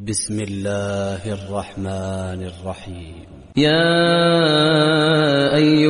بسم الله الرحمن الرحيم. يا أيها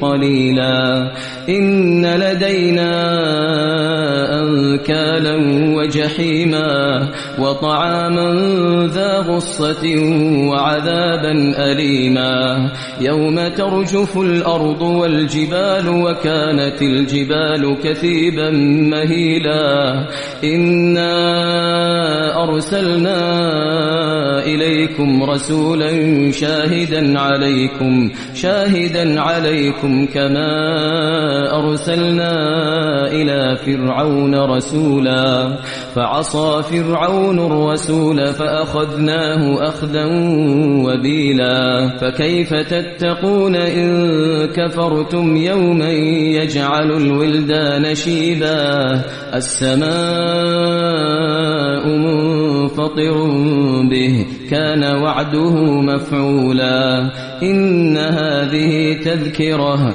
قليلا. إن لدينا أنكالا وجحيما وطعاما ذا غصة وعذابا أليما. يوم ترجف الأرض والجبال وكانت الجبال كثيبا مهيلا. إنا أرسلنا إليكم رسولا شاهدا عليكم شاهدا عليكم كما أرسلنا إلى فرعون رسولا. فعصى فرعون الرسول فأخذناه أخذا وبيلا. فكيف تتقون إن كفرتم يوما يجعل الولدان شيبا؟ السماء منفطر به كان وعده مفعولا. إن هذه تذكرة الله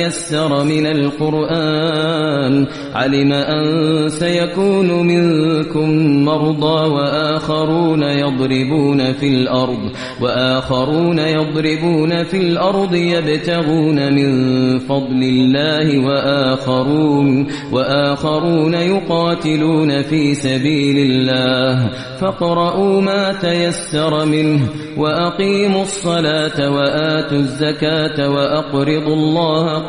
تيسر من القرآن. علم أن سيكون منكم مرضى وآخرون يضربون في الأرض وآخرون يضربون في الأرض يبتغون من فضل الله وآخرون وآخرون يقاتلون في سبيل الله. فاقرؤوا ما تيسر منه وأقيموا الصلاة وآتوا الزكاة وأقرضوا الله